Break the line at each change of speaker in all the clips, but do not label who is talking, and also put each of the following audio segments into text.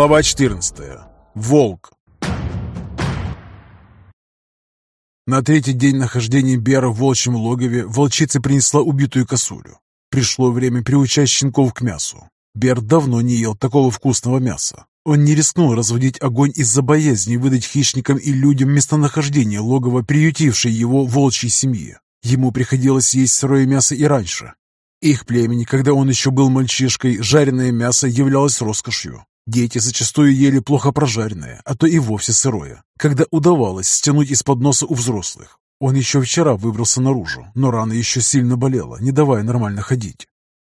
Глава 14. Волк. На третий день нахождения Бера в волчьем логове волчица принесла убитую косулю. Пришло время приучать щенков к мясу. Бер давно не ел такого вкусного мяса. Он не рискнул разводить огонь из-за боязни выдать хищникам и людям местонахождение логова, приютившей его волчьей семьи. Ему приходилось есть сырое мясо и раньше. Их племени, когда он еще был мальчишкой, жареное мясо являлось роскошью. Дети зачастую ели плохо прожаренное, а то и вовсе сырое, когда удавалось стянуть из-под носа у взрослых. Он еще вчера выбрался наружу, но рана еще сильно болела, не давая нормально ходить.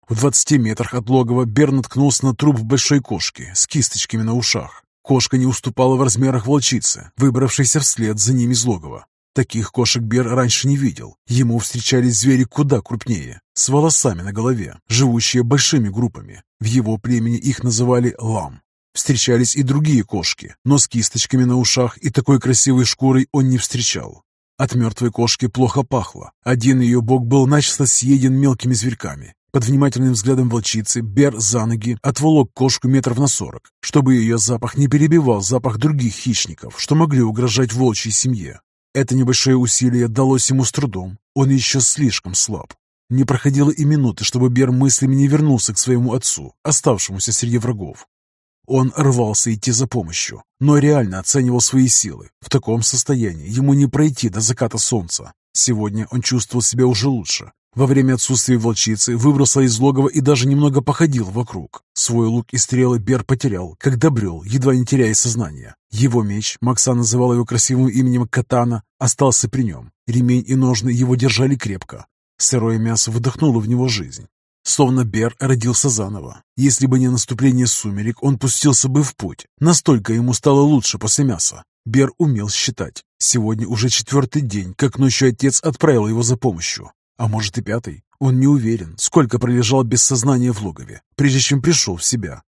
В двадцати метрах от логова Бер наткнулся на труп большой кошки с кисточками на ушах. Кошка не уступала в размерах волчицы, выбравшейся вслед за ним из логова. Таких кошек Бер раньше не видел. Ему встречались звери куда крупнее, с волосами на голове, живущие большими группами. В его племени их называли лам. Встречались и другие кошки, но с кисточками на ушах и такой красивой шкурой он не встречал. От мертвой кошки плохо пахло. Один ее бок был начисто съеден мелкими зверьками. Под внимательным взглядом волчицы Бер за ноги отволок кошку метров на сорок, чтобы ее запах не перебивал запах других хищников, что могли угрожать волчьей семье. Это небольшое усилие далось ему с трудом. Он еще слишком слаб. Не проходило и минуты, чтобы Бер мыслями не вернулся к своему отцу, оставшемуся среди врагов. Он рвался идти за помощью, но реально оценивал свои силы. В таком состоянии ему не пройти до заката солнца. Сегодня он чувствовал себя уже лучше. Во время отсутствия волчицы выбрался из логова и даже немного походил вокруг. Свой лук и стрелы Бер потерял, когда брел, едва не теряя сознание. Его меч, Макса называл его красивым именем Катана, остался при нем. Ремень и ножны его держали крепко. Сырое мясо выдохнуло в него жизнь. Словно Бер родился заново. Если бы не наступление сумерек, он пустился бы в путь. Настолько ему стало лучше после мяса. Бер умел считать. Сегодня уже четвертый день, как ночью отец отправил его за помощью. А может и пятый. Он не уверен, сколько пролежал без сознания в логове, прежде чем пришел в себя.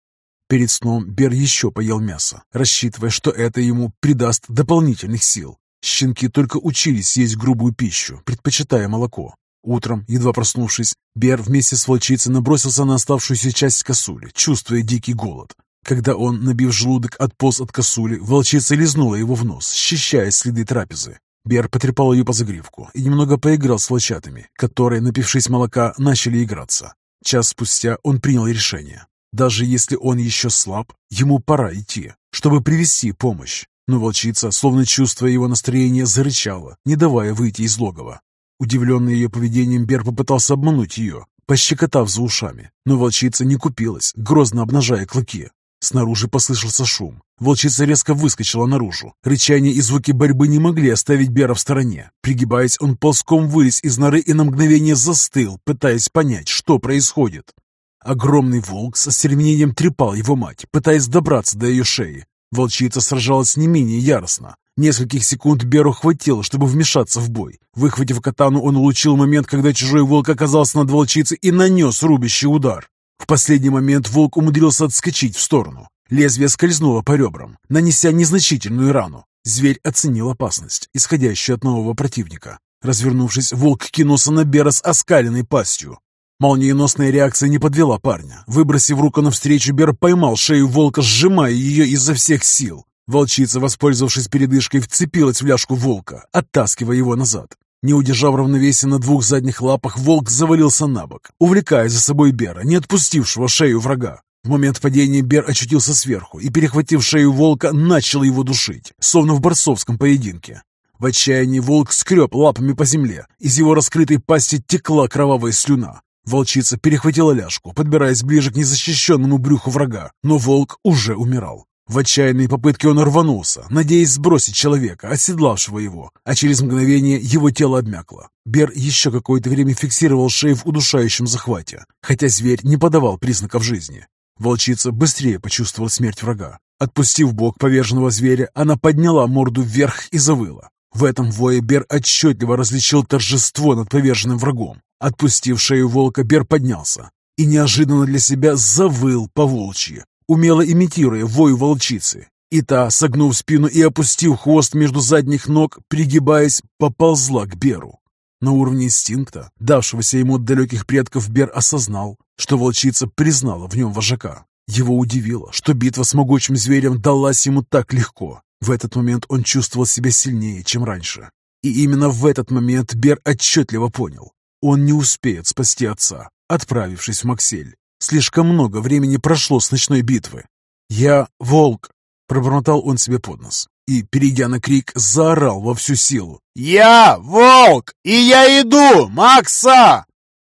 Перед сном Бер еще поел мясо, рассчитывая, что это ему придаст дополнительных сил. Щенки только учились есть грубую пищу, предпочитая молоко. Утром, едва проснувшись, Бер вместе с волчицей набросился на оставшуюся часть косули, чувствуя дикий голод. Когда он, набив желудок, отполз от косули, волчица лизнула его в нос, счищая следы трапезы. Бер потрепал ее по загривку и немного поиграл с волчатами, которые, напившись молока, начали играться. Час спустя он принял решение. Даже если он еще слаб, ему пора идти, чтобы привести помощь. Но волчица, словно чувствуя его настроение, зарычала, не давая выйти из логова. Удивленный ее поведением, Бер попытался обмануть ее, пощекотав за ушами. Но волчица не купилась, грозно обнажая клыки. Снаружи послышался шум. Волчица резко выскочила наружу. Рычание и звуки борьбы не могли оставить Бера в стороне. Пригибаясь, он ползком вылез из норы и на мгновение застыл, пытаясь понять, что происходит. Огромный волк со стервенением трепал его мать, пытаясь добраться до ее шеи. Волчица сражалась не менее яростно. Нескольких секунд Беру хватило, чтобы вмешаться в бой. Выхватив катану, он улучил момент, когда чужой волк оказался над волчицей и нанес рубящий удар. В последний момент волк умудрился отскочить в сторону. Лезвие скользнуло по ребрам, нанеся незначительную рану. Зверь оценил опасность, исходящую от нового противника. Развернувшись, волк кинулся на Бера с оскаленной пастью. Молниеносная реакция не подвела парня. Выбросив руку навстречу, Бер поймал шею волка, сжимая ее изо всех сил. Волчица, воспользовавшись передышкой, вцепилась в ляжку волка, оттаскивая его назад. Не удержав равновесия на двух задних лапах, волк завалился на бок, увлекая за собой Бера, не отпустившего шею врага. В момент падения Бер очутился сверху и, перехватив шею волка, начал его душить, словно в борцовском поединке. В отчаянии волк скреб лапами по земле. Из его раскрытой пасти текла кровавая слюна. Волчица перехватила ляжку, подбираясь ближе к незащищенному брюху врага, но волк уже умирал. В отчаянной попытке он рванулся, надеясь сбросить человека, оседлавшего его, а через мгновение его тело обмякло. Бер еще какое-то время фиксировал шею в удушающем захвате, хотя зверь не подавал признаков жизни. Волчица быстрее почувствовала смерть врага. Отпустив бок поверженного зверя, она подняла морду вверх и завыла. В этом вое Бер отчетливо различил торжество над поверженным врагом. Отпустив шею волка, Бер поднялся и неожиданно для себя завыл по волчьи, умело имитируя вой волчицы. И та, согнув спину и опустив хвост между задних ног, пригибаясь, поползла к Беру. На уровне инстинкта, давшегося ему от далеких предков, Бер осознал, что волчица признала в нем вожака. Его удивило, что битва с могучим зверем далась ему так легко. В этот момент он чувствовал себя сильнее, чем раньше. И именно в этот момент Бер отчетливо понял. Он не успеет спасти отца, отправившись в Максель. Слишком много времени прошло с ночной битвы. «Я волк!» – пробормотал он себе под нос. И, перейдя на крик, заорал во всю силу.
«Я волк! И я иду! Макса!»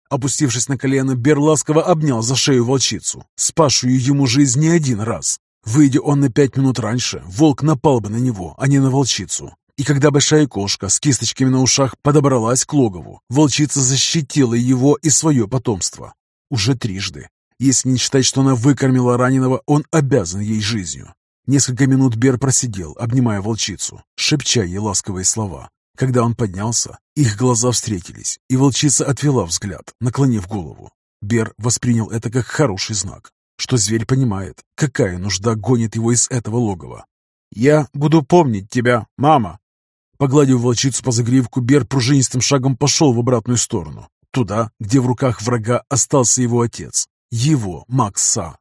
Опустившись на колено, Бер ласково обнял за шею волчицу, спасшую ему жизнь не один раз. Выйдя он на пять минут раньше, волк напал бы на него, а не на волчицу. И когда большая кошка с кисточками на ушах подобралась к логову, волчица защитила его и свое потомство. Уже трижды. Если не считать, что она выкормила раненого, он обязан ей жизнью. Несколько минут Бер просидел, обнимая волчицу, шепча ей ласковые слова. Когда он поднялся, их глаза встретились, и волчица отвела взгляд, наклонив голову. Бер воспринял это как хороший знак, что зверь понимает, какая нужда гонит его из этого логова. «Я буду помнить тебя, мама!» Погладив волчицу по загривку, Бер пружинистым шагом пошел в обратную сторону, туда, где в руках врага остался его отец, его Макса.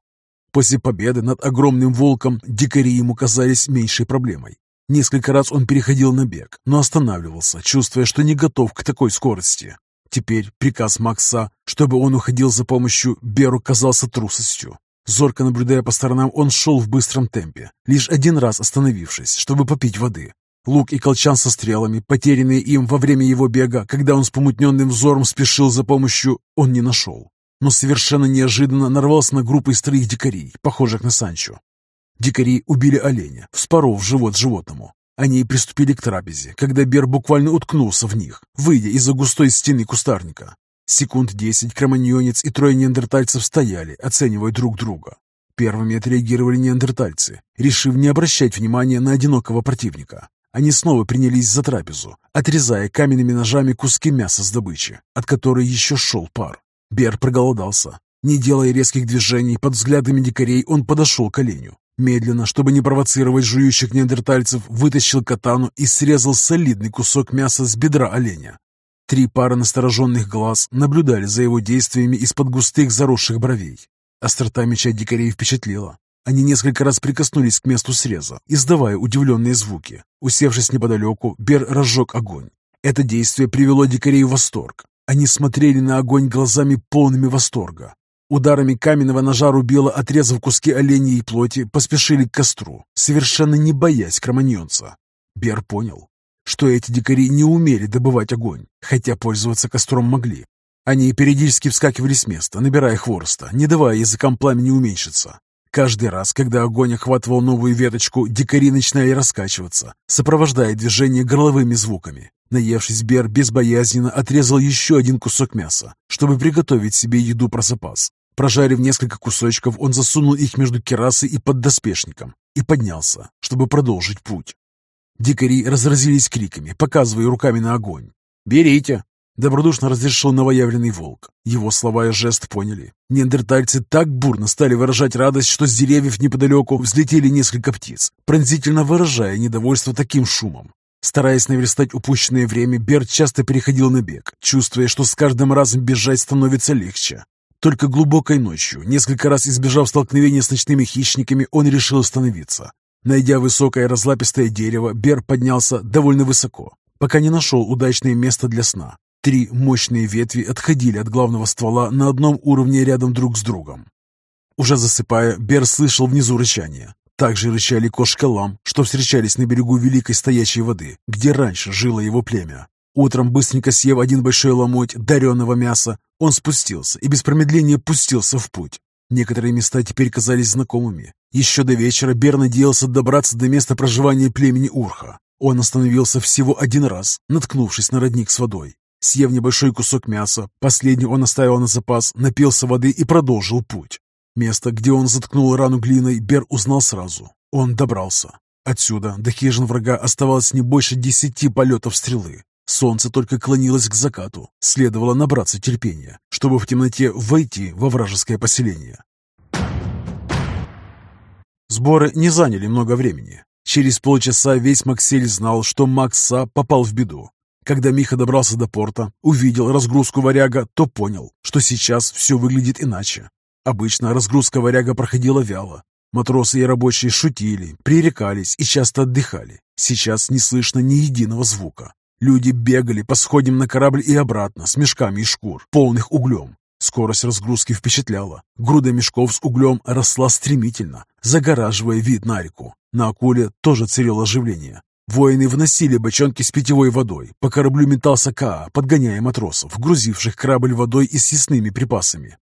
После победы над огромным волком дикари ему казались меньшей проблемой. Несколько раз он переходил на бег, но останавливался, чувствуя, что не готов к такой скорости. Теперь приказ Макса, чтобы он уходил за помощью, Беру казался трусостью. Зорко наблюдая по сторонам, он шел в быстром темпе, лишь один раз остановившись, чтобы попить воды. Лук и колчан со стрелами, потерянные им во время его бега, когда он с помутненным взором спешил за помощью, он не нашел. Но совершенно неожиданно нарвался на группу из троих дикарей, похожих на Санчо. Дикари убили оленя, вспоров живот животному. Они приступили к трапезе, когда Бер буквально уткнулся в них, выйдя из-за густой стены кустарника. Секунд десять кроманьонец и трое неандертальцев стояли, оценивая друг друга. Первыми отреагировали неандертальцы, решив не обращать внимания на одинокого противника. Они снова принялись за трапезу, отрезая каменными ножами куски мяса с добычи, от которой еще шел пар. Бер проголодался. Не делая резких движений, под взглядами дикарей он подошел к оленю, Медленно, чтобы не провоцировать жующих неандертальцев, вытащил катану и срезал солидный кусок мяса с бедра оленя. Три пары настороженных глаз наблюдали за его действиями из-под густых заросших бровей. Острота меча дикарей впечатлила. Они несколько раз прикоснулись к месту среза, издавая удивленные звуки. Усевшись неподалеку, Бер разжег огонь. Это действие привело дикарей в восторг. Они смотрели на огонь глазами полными восторга. Ударами каменного ножа рубила, отрезав куски оленей и плоти, поспешили к костру, совершенно не боясь кроманьонца. Бер понял, что эти дикари не умели добывать огонь, хотя пользоваться костром могли. Они периодически вскакивали с места, набирая хвороста, не давая языкам пламени уменьшиться. Каждый раз, когда огонь охватывал новую веточку, дикари начинали раскачиваться, сопровождая движение горловыми звуками. Наевшись, Бер безбоязненно отрезал еще один кусок мяса, чтобы приготовить себе еду про запас. Прожарив несколько кусочков, он засунул их между керасой и поддоспешником и поднялся, чтобы продолжить путь. Дикари разразились криками, показывая руками на огонь. «Берите!» — добродушно разрешил новоявленный волк. Его слова и жест поняли. Неандертальцы так бурно стали выражать радость, что с деревьев неподалеку взлетели несколько птиц, пронзительно выражая недовольство таким шумом. Стараясь наверстать упущенное время, Берт часто переходил на бег, чувствуя, что с каждым разом бежать становится легче. Только глубокой ночью, несколько раз избежав столкновения с ночными хищниками, он решил остановиться. Найдя высокое разлапистое дерево, Бер поднялся довольно высоко, пока не нашел удачное место для сна. Три мощные ветви отходили от главного ствола на одном уровне рядом друг с другом. Уже засыпая, Бер слышал внизу рычание. Также рычали кошка лам, что встречались на берегу великой стоячей воды, где раньше жило его племя. Утром, быстренько съев один большой ломоть дареного мяса, он спустился и без промедления пустился в путь. Некоторые места теперь казались знакомыми. Еще до вечера Бер надеялся добраться до места проживания племени Урха. Он остановился всего один раз, наткнувшись на родник с водой. Съев небольшой кусок мяса, последний он оставил на запас, напился воды и продолжил путь. Место, где он заткнул рану глиной, Бер узнал сразу. Он добрался. Отсюда до хижин врага оставалось не больше десяти полетов стрелы. Солнце только клонилось к закату. Следовало набраться терпения, чтобы в темноте войти во вражеское поселение. Сборы не заняли много времени. Через полчаса весь Максель знал, что Макса попал в беду. Когда Миха добрался до порта, увидел разгрузку варяга, то понял, что сейчас все выглядит иначе. Обычно разгрузка варяга проходила вяло. Матросы и рабочие шутили, пререкались и часто отдыхали. Сейчас не слышно ни единого звука. Люди бегали по сходням на корабль и обратно с мешками из шкур, полных углем. Скорость разгрузки впечатляла. Груда мешков с углем росла стремительно, загораживая вид на реку. На акуле тоже царило оживление. Воины вносили бочонки с питьевой водой. По кораблю метался Каа, подгоняя матросов, грузивших корабль водой и съестными припасами.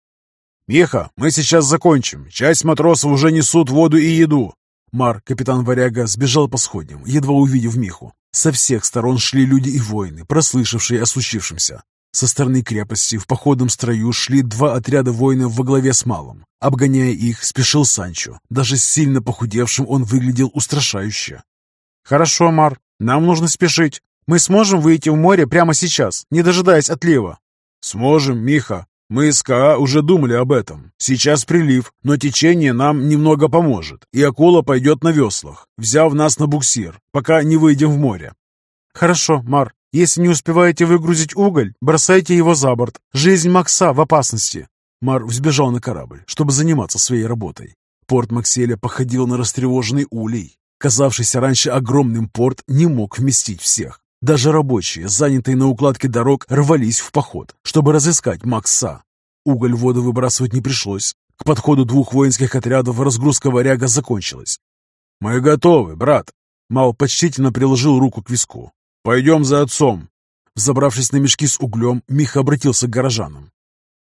«Миха, мы сейчас закончим. Часть матросов уже несут воду и еду».
Мар, капитан Варяга, сбежал по сходням, едва увидев Миху. Со всех сторон шли люди и воины, прослышавшие о случившемся. Со стороны крепости в походном строю шли два отряда воинов во главе с Малом. Обгоняя их, спешил Санчо. Даже сильно похудевшим он выглядел устрашающе.
«Хорошо, Мар, нам нужно спешить. Мы сможем выйти в море прямо сейчас, не дожидаясь отлива?»
«Сможем, Миха. Мы с Каа уже думали об этом. Сейчас прилив, но течение нам немного поможет, и акула пойдет на веслах, взяв нас на буксир, пока не выйдем в море».
«Хорошо, Мар. Если не успеваете выгрузить уголь, бросайте его за борт. Жизнь Макса в опасности».
Мар взбежал на корабль, чтобы заниматься своей работой. Порт Макселя походил на растревоженный улей. Казавшийся раньше огромным порт не мог вместить всех. Даже рабочие, занятые на укладке дорог, рвались в поход, чтобы разыскать Макса. Уголь в воду выбрасывать не пришлось. К подходу двух воинских отрядов разгрузка варяга закончилась.
«Мы готовы, брат!»
Мал почтительно приложил руку к виску.
«Пойдем за отцом!»
Взобравшись на мешки с углем, Миха обратился к горожанам.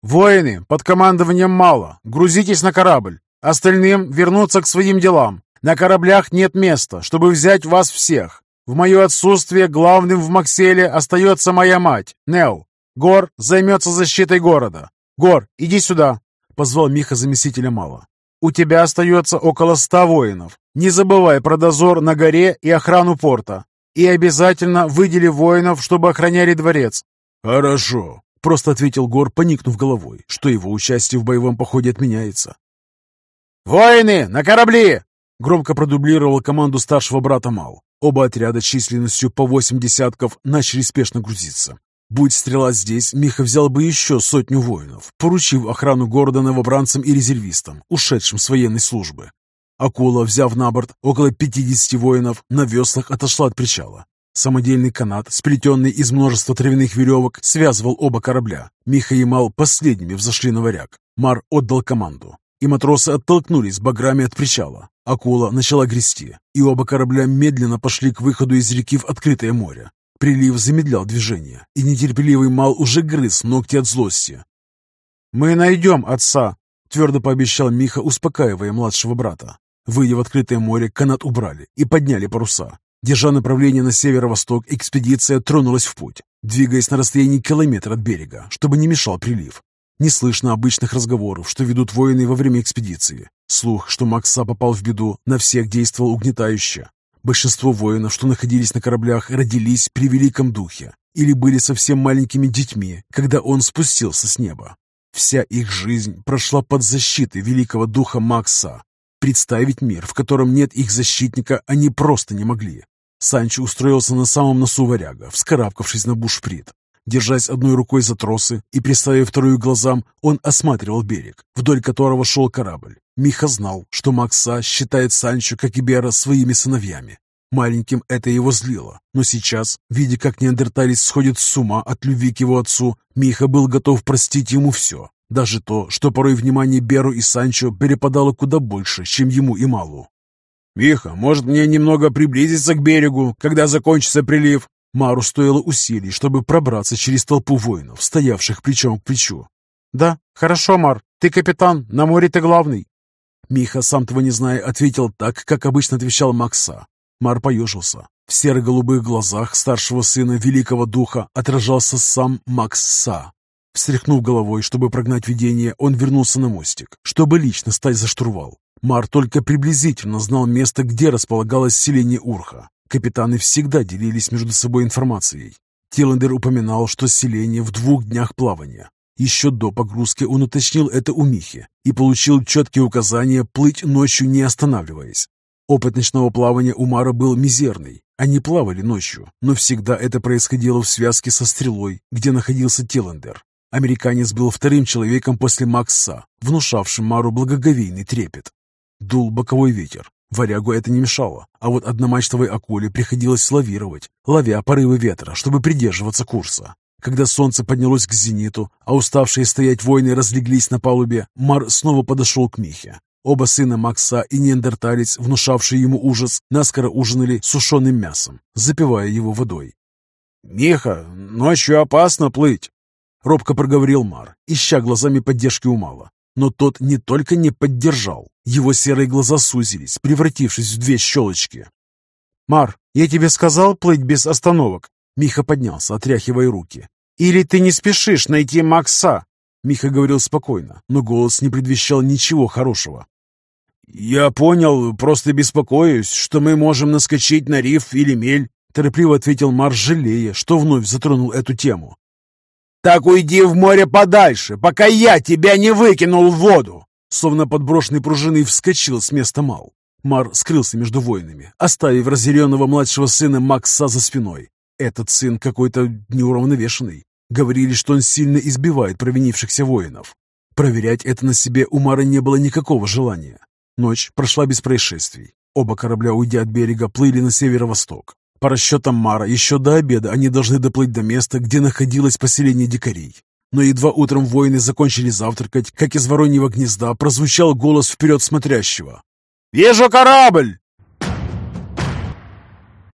«Воины, под командованием Мала, грузитесь на корабль. Остальным вернуться к своим делам. На кораблях нет места, чтобы взять вас всех. В мое отсутствие главным в Макселе остается моя мать, Нел. Гор займется защитой города. Гор, иди сюда!» — позвал Миха заместителя Мала. «У тебя остается около ста воинов. Не забывай про дозор на горе и охрану порта. И обязательно выдели воинов, чтобы охраняли дворец».
«Хорошо», —
просто ответил Гор, поникнув головой, что его участие в боевом походе отменяется.
«Воины, на корабли!»
Громко продублировал команду старшего брата Мал. Оба отряда численностью по восемь десятков начали спешно грузиться. Будь стрела здесь, Миха взял бы еще сотню воинов, поручив охрану города новобранцам и резервистам, ушедшим с военной службы. Акула, взяв на борт около 50 воинов, на веслах отошла от причала. Самодельный канат, сплетенный из множества травяных веревок, связывал оба корабля. Миха и Мал последними взошли на варяг. Мар отдал команду, и матросы оттолкнулись баграми от причала. Акула начала грести, и оба корабля медленно пошли к выходу из реки в открытое море. Прилив замедлял движение, и нетерпеливый Мал уже грыз ногти от злости.
«Мы найдем отца», — твердо пообещал Миха,
успокаивая младшего брата. Выйдя в открытое море, канат убрали и подняли паруса. Держа направление на северо-восток, экспедиция тронулась в путь, двигаясь на расстоянии километра от берега, чтобы не мешал прилив. Не слышно обычных разговоров, что ведут воины во время экспедиции. Слух, что Макса попал в беду, на всех действовал угнетающе. Большинство воинов, что находились на кораблях, родились при великом духе или были совсем маленькими детьми, когда он спустился с неба. Вся их жизнь прошла под защитой великого духа Макса. Представить мир, в котором нет их защитника, они просто не могли. Санчо устроился на самом носу варяга, вскарабкавшись на бушприт. Держась одной рукой за тросы и приставив вторую глазам, он осматривал берег, вдоль которого шел корабль. Миха знал, что Макса считает Санчо, как и Бера, своими сыновьями. Маленьким это его злило, но сейчас, видя, как неандерталец сходит с ума от любви к его отцу, Миха был готов простить ему все, даже то, что порой внимание Беру и Санчо перепадало куда больше, чем ему и Малу.
«Миха, может мне немного приблизиться к берегу, когда закончится прилив?»
Мару стоило усилий, чтобы пробраться через толпу воинов, стоявших плечом к плечу.
«Да, хорошо, Мар, ты капитан, на море ты главный».
Миха, сам того не зная, ответил так, как обычно отвечал Макса. Мар поежился. В серо-голубых глазах старшего сына Великого Духа отражался сам Макс Са. Встряхнув головой, чтобы прогнать видение, он вернулся на мостик, чтобы лично стать за штурвал. Мар только приблизительно знал место, где располагалось селение Урха. Капитаны всегда делились между собой информацией. Тиллендер упоминал, что селение в двух днях плавания. Еще до погрузки он уточнил это у Михи и получил четкие указания плыть ночью не останавливаясь. Опыт ночного плавания у Мара был мизерный. Они плавали ночью, но всегда это происходило в связке со стрелой, где находился Тиллендер. Американец был вторым человеком после Макса, внушавшим Мару благоговейный трепет. Дул боковой ветер. Варягу это не мешало, а вот одномачтовой акуле приходилось лавировать, ловя порывы ветра, чтобы придерживаться курса. Когда солнце поднялось к зениту, а уставшие стоять воины разлеглись на палубе, Мар снова подошел к Михе. Оба сына Макса и неандерталец, внушавшие ему ужас, наскоро ужинали сушеным мясом, запивая его водой.
«Миха, ночью опасно плыть!»
Робко проговорил Мар, ища глазами поддержки у Мала. Но тот не только не поддержал, его серые глаза сузились, превратившись в две щелочки. «Мар, я тебе сказал плыть без остановок?» Миха поднялся, отряхивая руки. «Или ты не спешишь найти Макса?» Миха говорил спокойно, но голос не предвещал ничего хорошего.
«Я понял, просто беспокоюсь, что мы можем наскочить на риф или мель»,
торопливо ответил Марс, жалея, что вновь затронул эту тему.
«Так уйди в море подальше, пока я тебя не выкинул в воду!»
Словно подброшенный пружиной вскочил с места Мал. Мар скрылся между воинами, оставив разъяренного младшего сына Макса за спиной. Этот сын какой-то неуравновешенный. Говорили, что он сильно избивает провинившихся воинов. Проверять это на себе у Мара не было никакого желания. Ночь прошла без происшествий. Оба корабля, уйдя от берега, плыли на северо-восток. По расчетам Мара, еще до обеда они должны доплыть до места, где находилось поселение дикарей. Но едва утром воины закончили завтракать, как из вороньего гнезда прозвучал голос вперед смотрящего.
«Вижу корабль!»